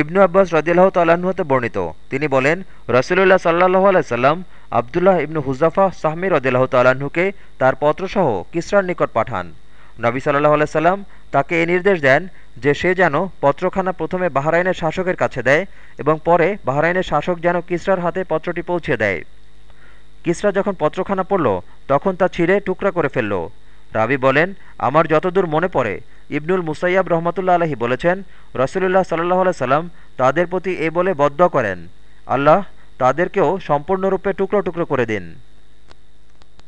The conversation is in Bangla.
ইবনু আব্বাস রদিল্লাহ তাল্লাহতে বর্ণিত। তিনি বলেন, রসুলুল্লাহ সাল্লাহ আলাইসাল্লাম আবদুল্লাহ ইবনু হুজাফা সাহমি রদিল্লাহ তাল্লাহ্নকে তার পত্রসহ কিসরার নিকট পাঠান। নবী সাল্লাহ আলাইসাল্লাম তাকে এ নির্দেশ দেন যে সে যেন পত্রখানা প্রথমে বাহরাইনের শাসকের কাছে দেয় এবং পরে বাহরাইনের শাসক যেন কিসরার হাতে পত্রটি পৌঁছে দেয়। কিসরা যখন পত্রখানা পড়ল, তখন তা ছিঁড়ে টুকরা করে ফেলল। রাবি বলেন, আমার যতদূর মনে পড়ে, ইবনুল মুসাইয়াব রহমতুল্লা আলহী বলেছেন, রসুলুল্লাহ সাল্লাহ সাল্লাম তাদের প্রতি এ বলে বদ্ধ করেন। আল্লাহ তাদেরকেও সম্পূর্ণরূপে টুকরো টুকরো করে দিন।